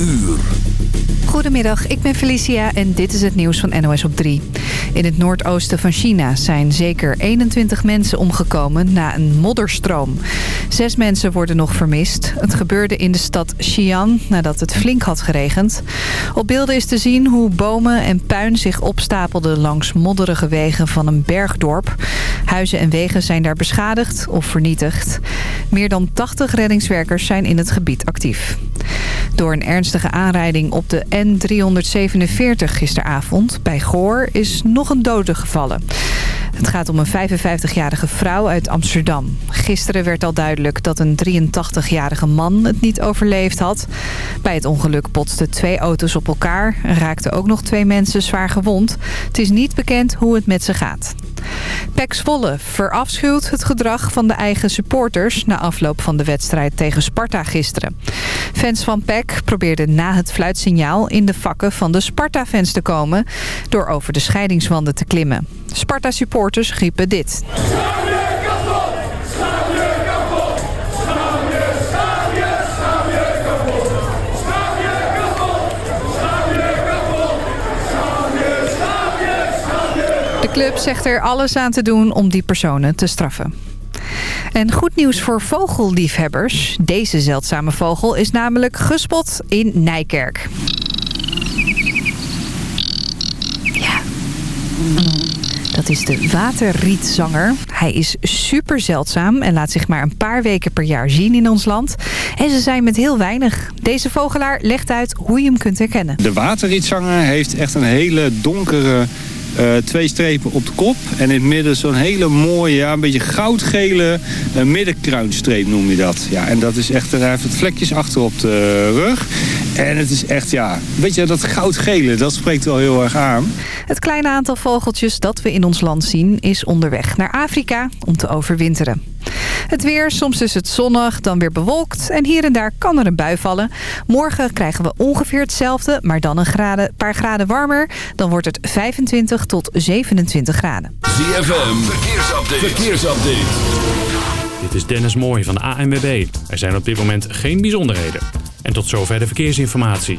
uur. Goedemiddag, ik ben Felicia en dit is het nieuws van NOS op 3. In het noordoosten van China zijn zeker 21 mensen omgekomen na een modderstroom. Zes mensen worden nog vermist. Het gebeurde in de stad Xi'an nadat het flink had geregend. Op beelden is te zien hoe bomen en puin zich opstapelden langs modderige wegen van een bergdorp. Huizen en wegen zijn daar beschadigd of vernietigd. Meer dan 80 reddingswerkers zijn in het gebied actief. Door een ernstige aanrijding op de N347 gisteravond bij Goor is nog een dode gevallen. Het gaat om een 55-jarige vrouw uit Amsterdam. Gisteren werd al duidelijk dat een 83-jarige man het niet overleefd had. Bij het ongeluk botsten twee auto's op elkaar en raakten ook nog twee mensen zwaar gewond. Het is niet bekend hoe het met ze gaat. Pek Zwolle verafschuwt het gedrag van de eigen supporters... na afloop van de wedstrijd tegen Sparta gisteren. Fans van Pek probeerden na het fluitsignaal... in de vakken van de Sparta-fans te komen... door over de scheidingswanden te klimmen. Sparta-supporters griepen dit. De club zegt er alles aan te doen om die personen te straffen. En goed nieuws voor vogelliefhebbers. Deze zeldzame vogel is namelijk gespot in Nijkerk. Ja. Dat is de waterrietzanger. Hij is super zeldzaam en laat zich maar een paar weken per jaar zien in ons land. En ze zijn met heel weinig. Deze vogelaar legt uit hoe je hem kunt herkennen. De waterrietzanger heeft echt een hele donkere uh, twee strepen op de kop. En in het midden zo'n hele mooie, ja, een beetje goudgele uh, middenkruinstreep noem je dat. Ja, en dat is echt, hij heeft het vlekjes achter op de rug. En het is echt, ja, weet je, dat goudgele, dat spreekt wel heel erg aan. Het kleine aantal vogeltjes dat we in ons land zien is onderweg naar Afrika om te overwinteren. Het weer, soms is het zonnig, dan weer bewolkt en hier en daar kan er een bui vallen. Morgen krijgen we ongeveer hetzelfde, maar dan een graden, paar graden warmer. Dan wordt het 25 tot 27 graden. ZFM, verkeersupdate. verkeersupdate. Dit is Dennis Mooij van de ANWB. Er zijn op dit moment geen bijzonderheden. En tot zover de verkeersinformatie.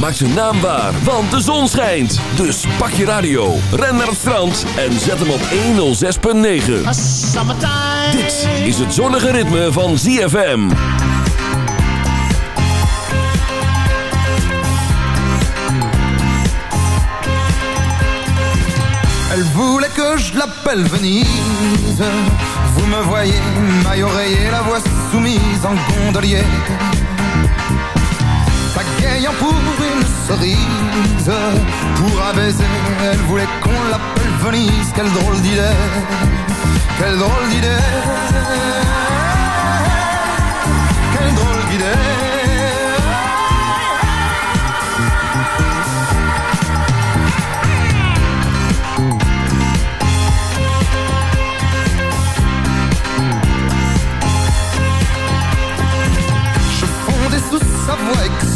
Maak zijn naam waar, want de zon schijnt. Dus pak je radio, ren naar het strand en zet hem op 106.9. Dit is het zonnige ritme van ZFM. Elle voulait que je l'appelle Venise Vous me voyez, maille oreiller, la voix soumise en gondolier ayant pour une cerise. Pour un baiser, elle voulait qu'on l'appelle Venise. Quelle drôle d'idée, quelle drôle d'idée, quelle drôle d'idée. sa voix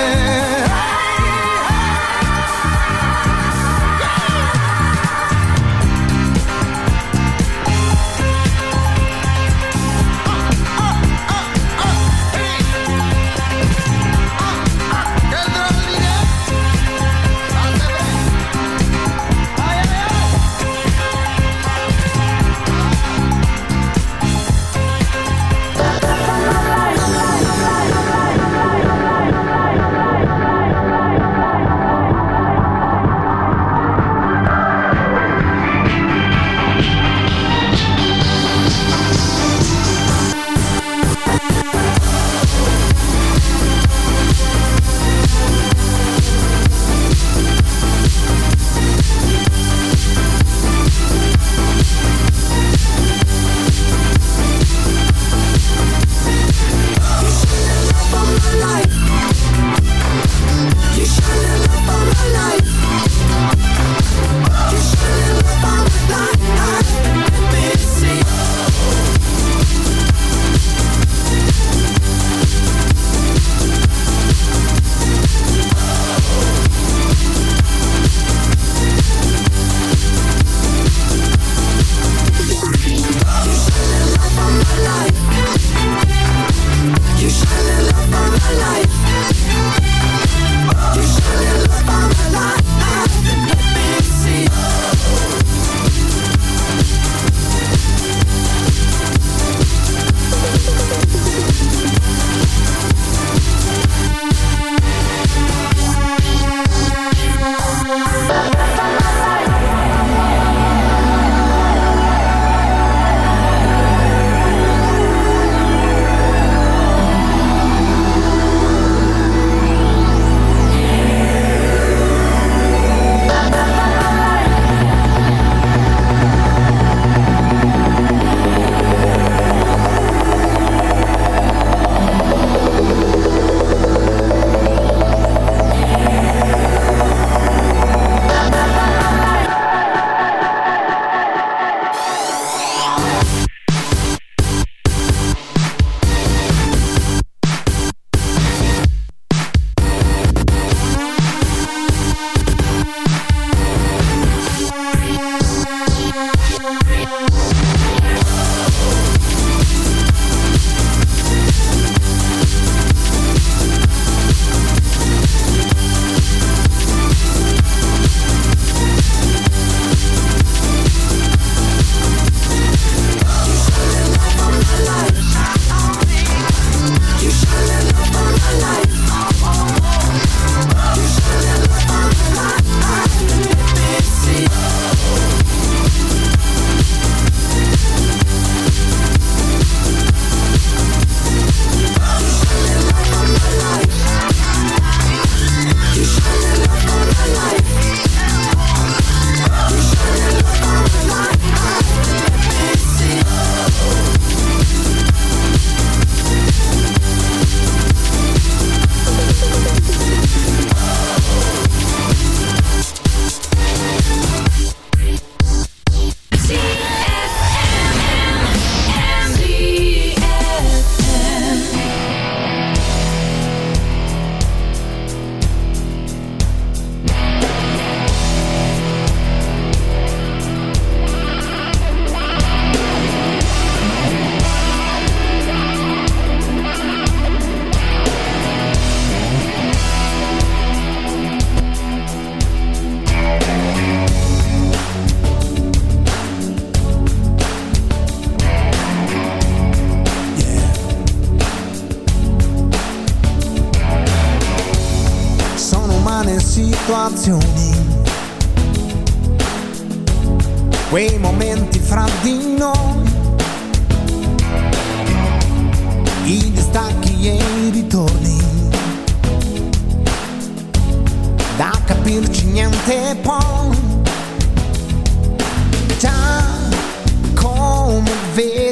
come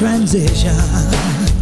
emotional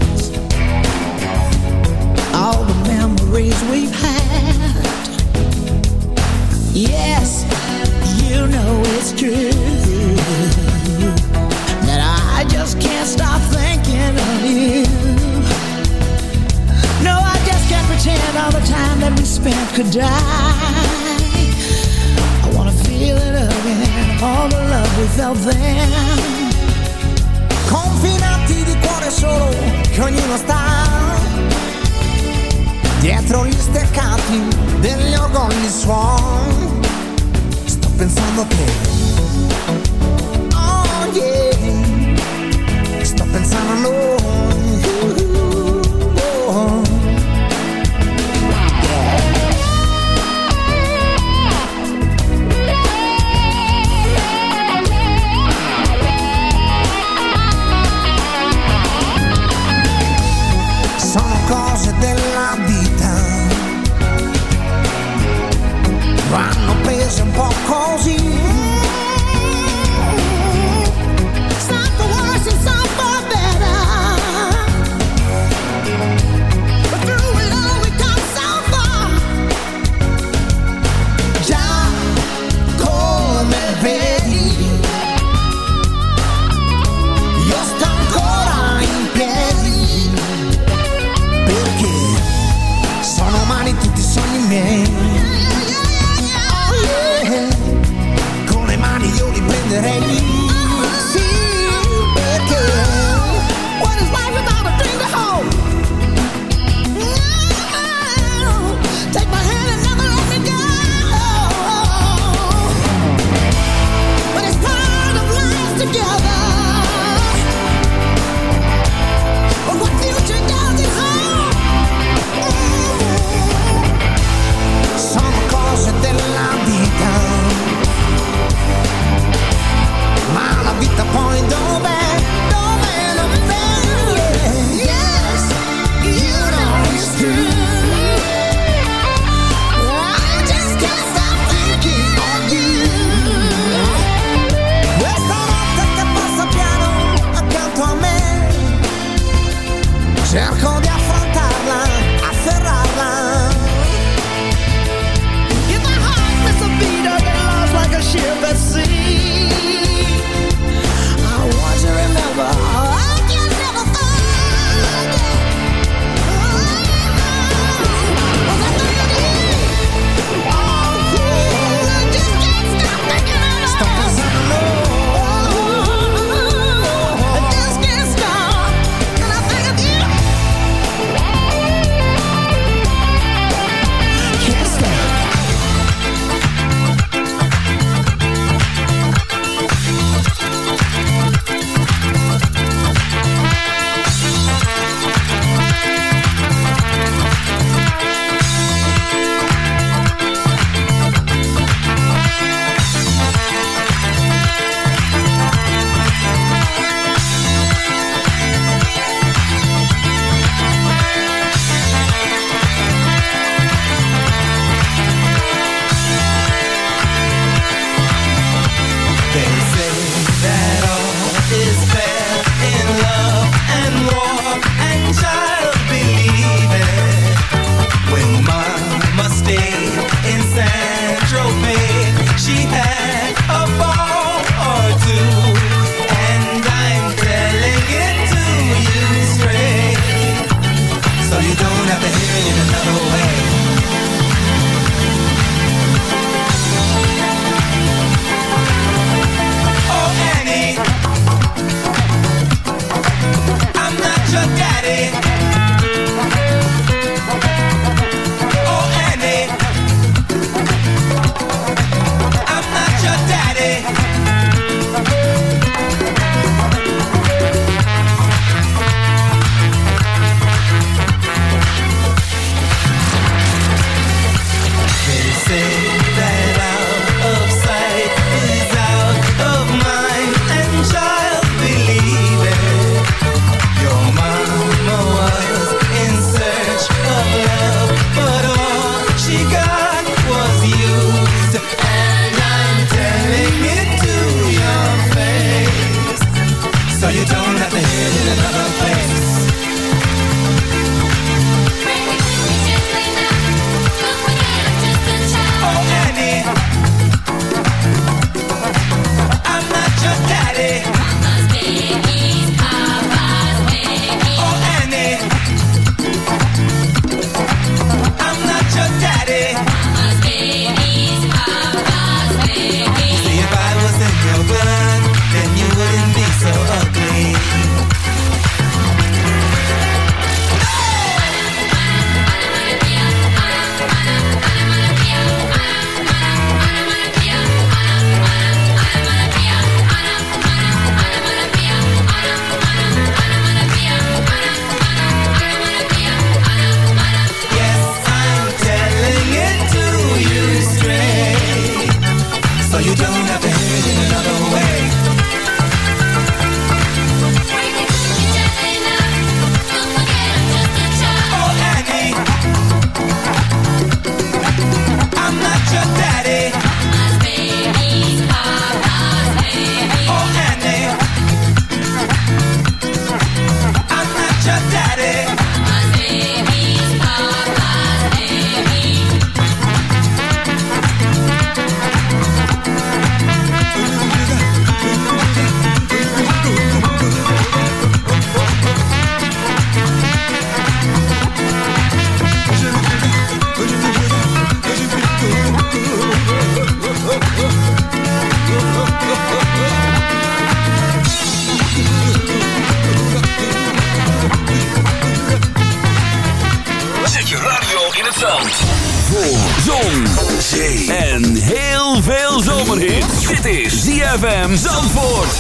zomerhit. Dit is ZFM Zandvoort.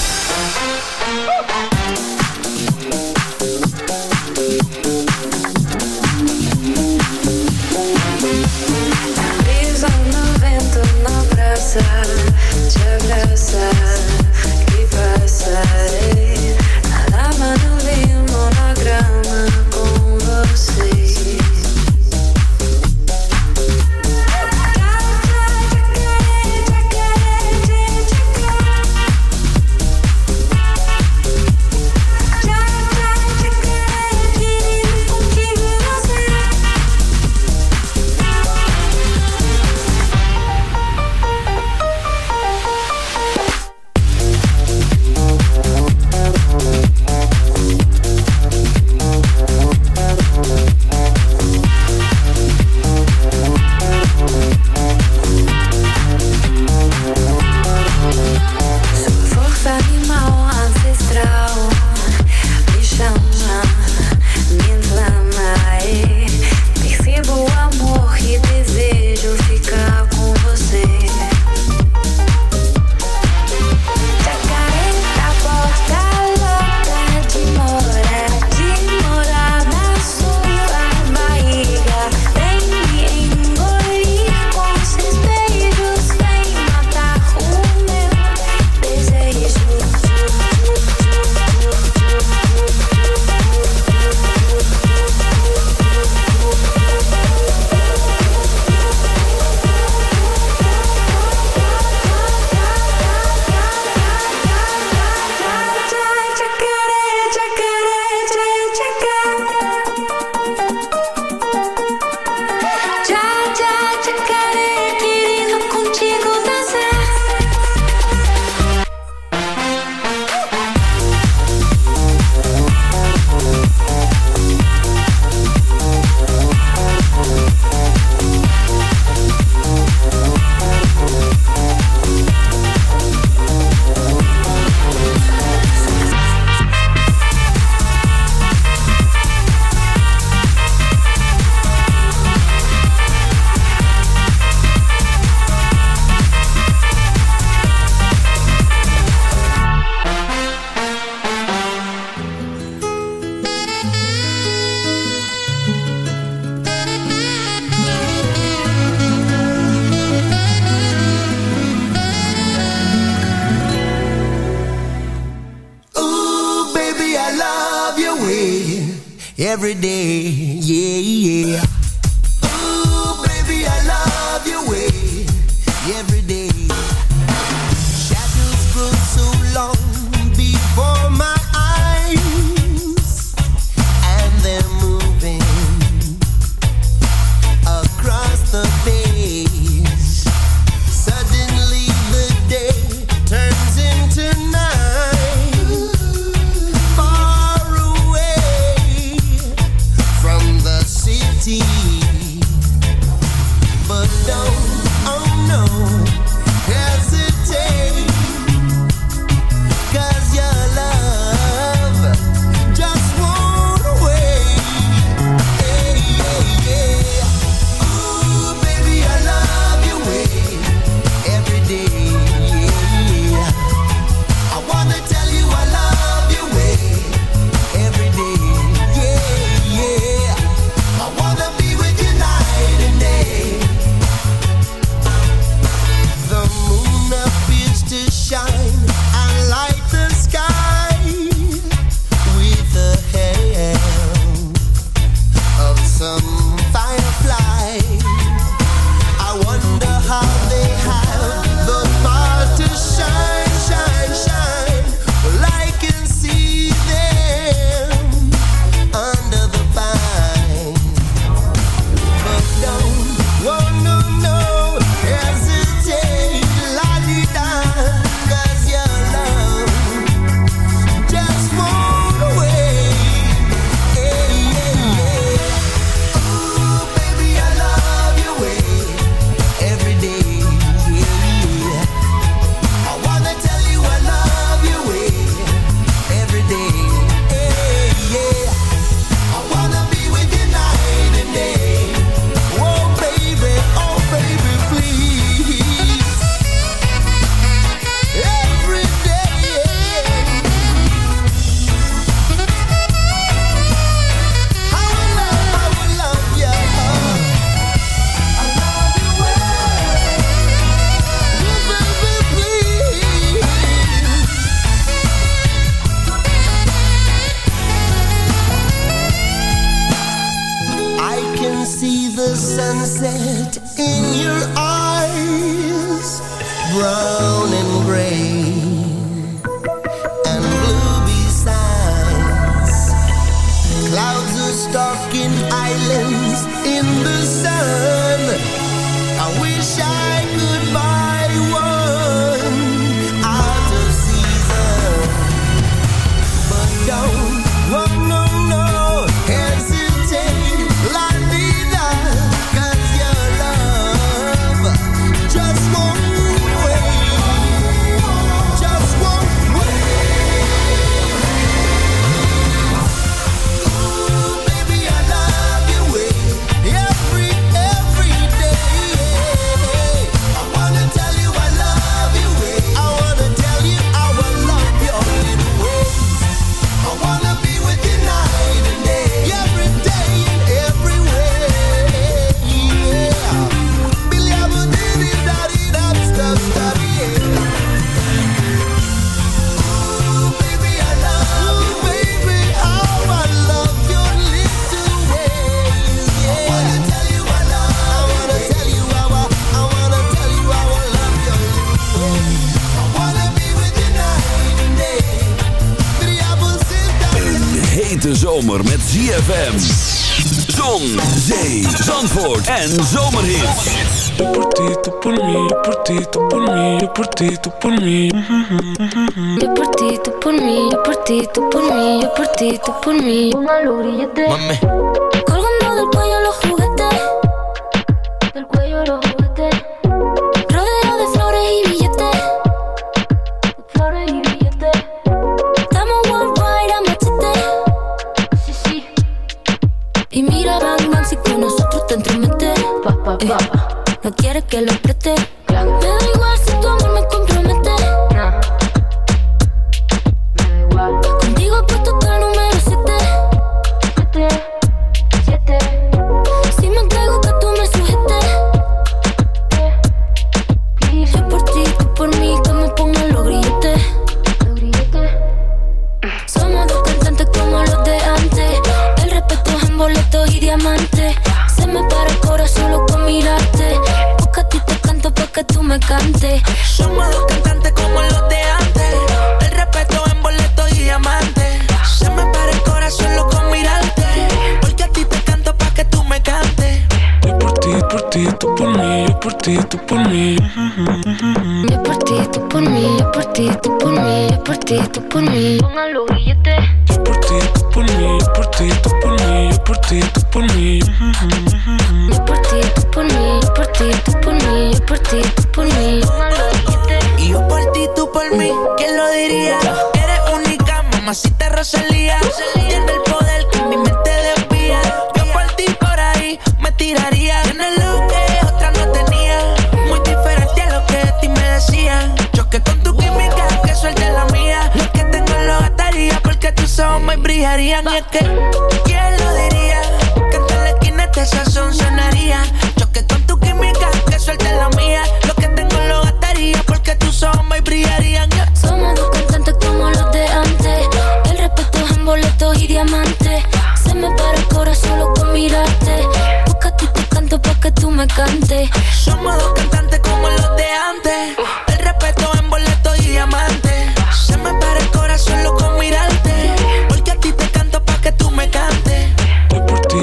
Brisa no vento, na te. stalking islands in the sun. I wish I could buy Beleef de zomer met ZFM. Zon, zee, zandvoort en zomerhit. Yo por ti, tú por mí, yo por ti, tú por mí, yo por ti, tú por mí. Yo por ti, tú por mí, yo por ti, tú por mí, yo por ti, tú por mí. Mami. Colgando del cuello los que lo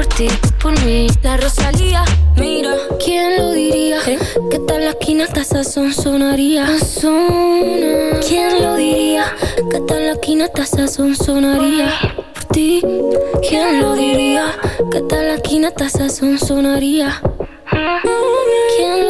por ti, por mí. La Rosalía, mira, ¿quién lo diría? Que tal la esquina hasta sazón sonaría. Sazona. ¿Quién lo diría? Que tal la esquina hasta sazón sonaría. Por ti, ¿quién lo diría? Que tal la esquina hasta sazón sonaría. ¿Quién lo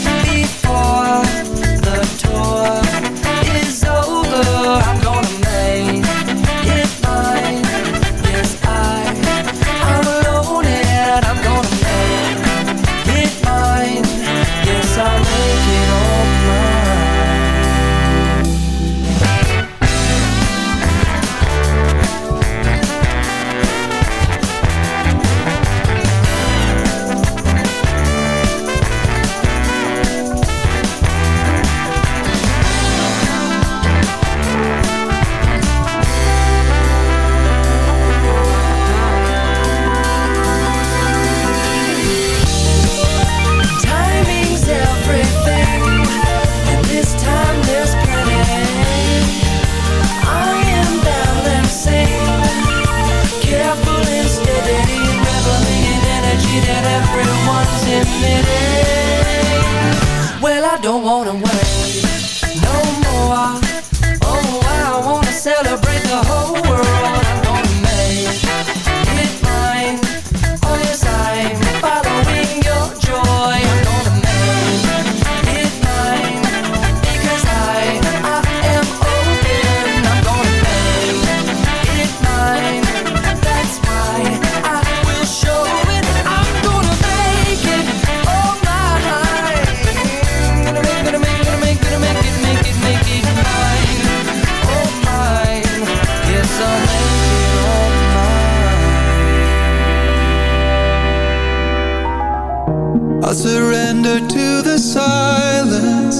I'll surrender to the silence.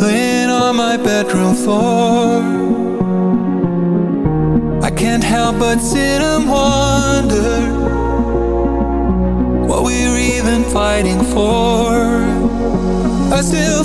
Laying on my bedroom floor I can't help but sit and wonder What we're even fighting for. I still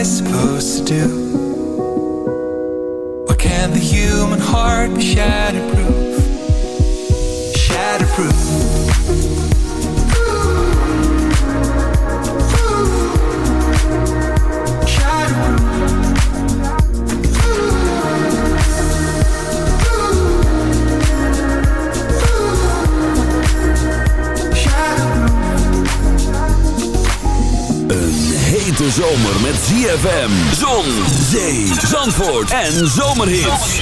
I supposed to do? Why can't the human heart be shatterproof? Shatterproof hete zomer met ZFM, zon, zee, zandvoort en zomerhits.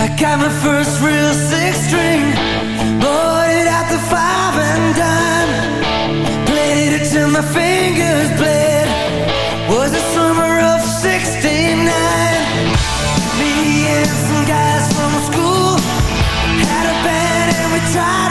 I got my first real six string, bought it at the five and dime. Played it till my fingers bled. Was the summer of '69. Me and some guys from school had a band and we tried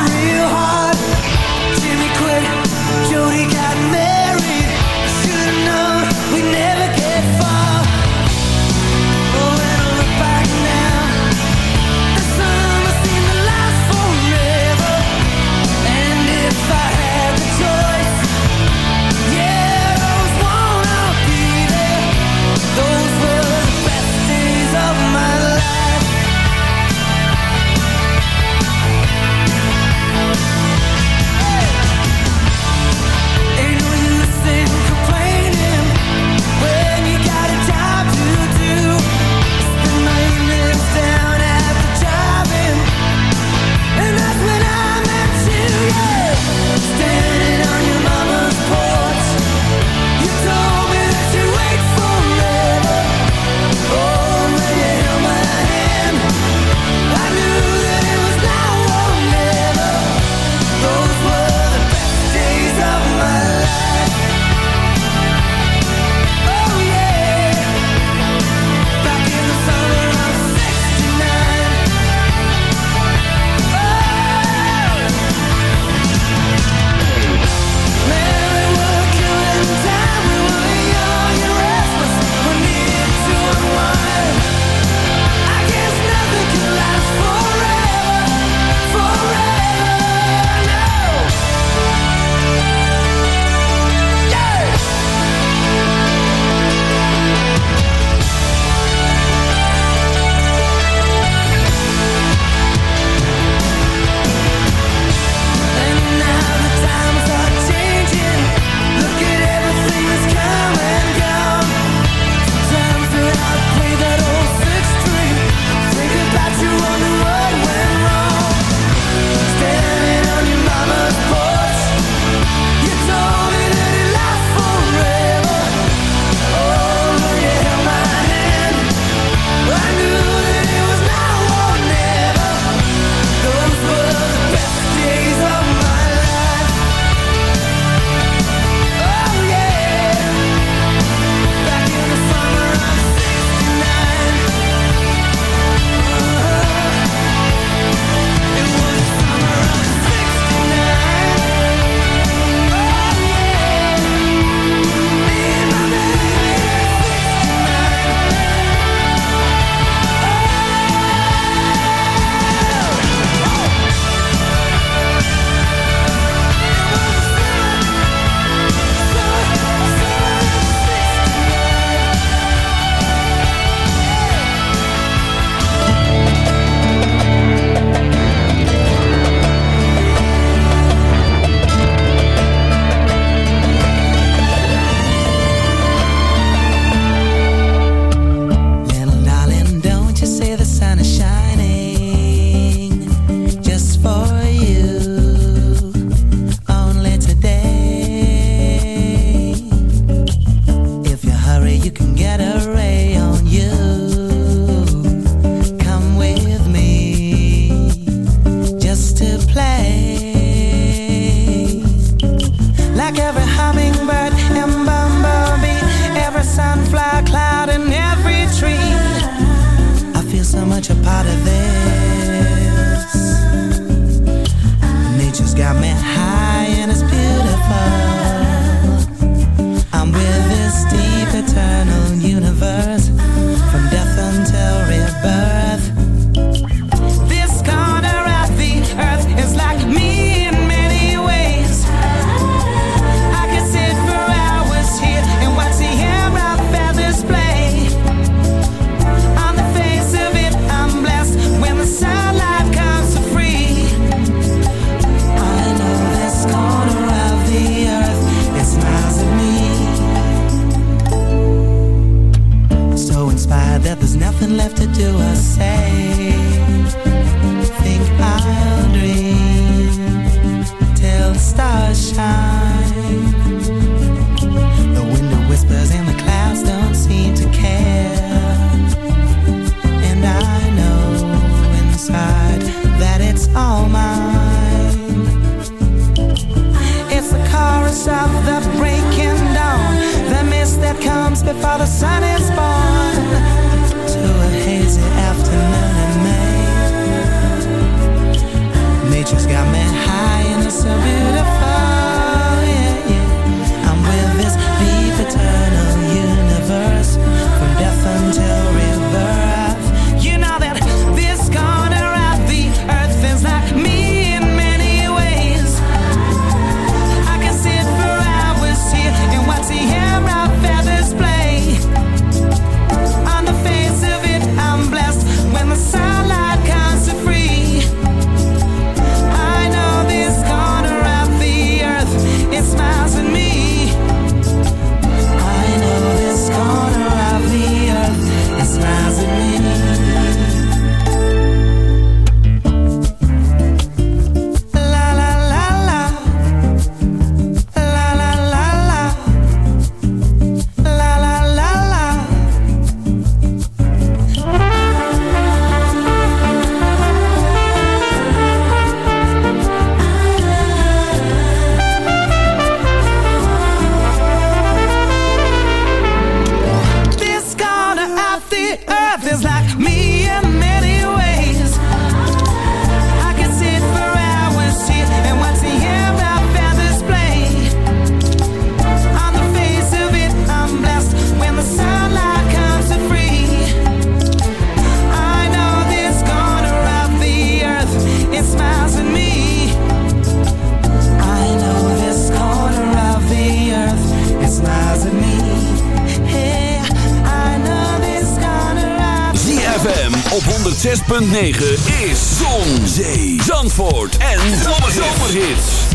106.9 is Zon, Zee, Zandvoort en Zomerhits.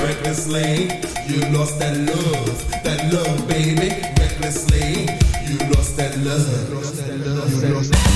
Recklessly, you lost that love, that love baby. Recklessly, you lost that love. You lost that love. You lost that love.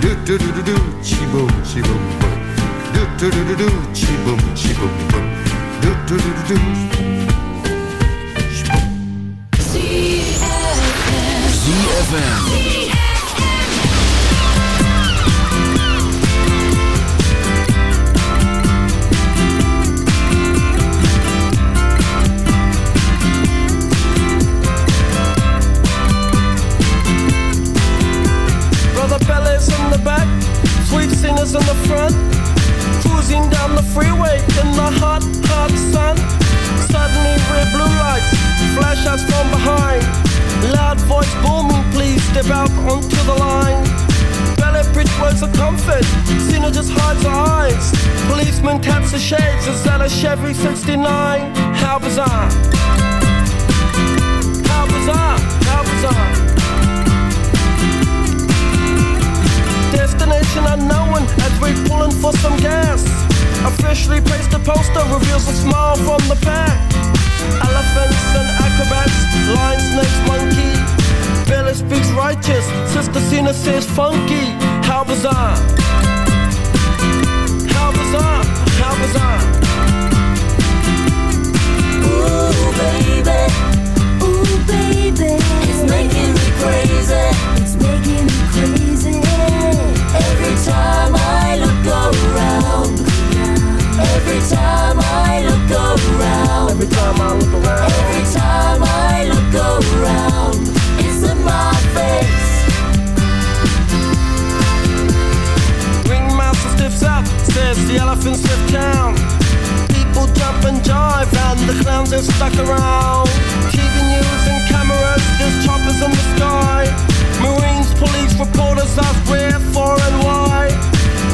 Do do do do do, chi boom, chi boom boom. Do do do do do, chi boom, chi boom boom. Do do do do do. ZFM. Brother poster reveals a smile from the pack. Elephants and acrobats, lion, snakes, monkey. Pele speaks righteous, Sister Zina says funky. How bizarre! How bizarre! How bizarre! Ooh, baby. Ooh, baby. It's making me crazy. It's making me crazy. Every time I look around. Every time I look around. Every time I look around. Every time I look around. It's in my face. Ringmaster stiffs up, says the elephants left town. People jump and jive, and the clowns are stuck around. TV news and cameras, there's choppers in the sky. Marines, police, reporters ask where, for, and why.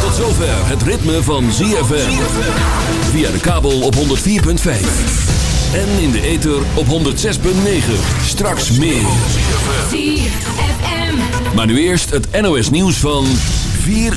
tot zover het ritme van ZFM via de kabel op 104.5 en in de ether op 106.9. Straks meer. Maar nu eerst het NOS nieuws van 4 uur.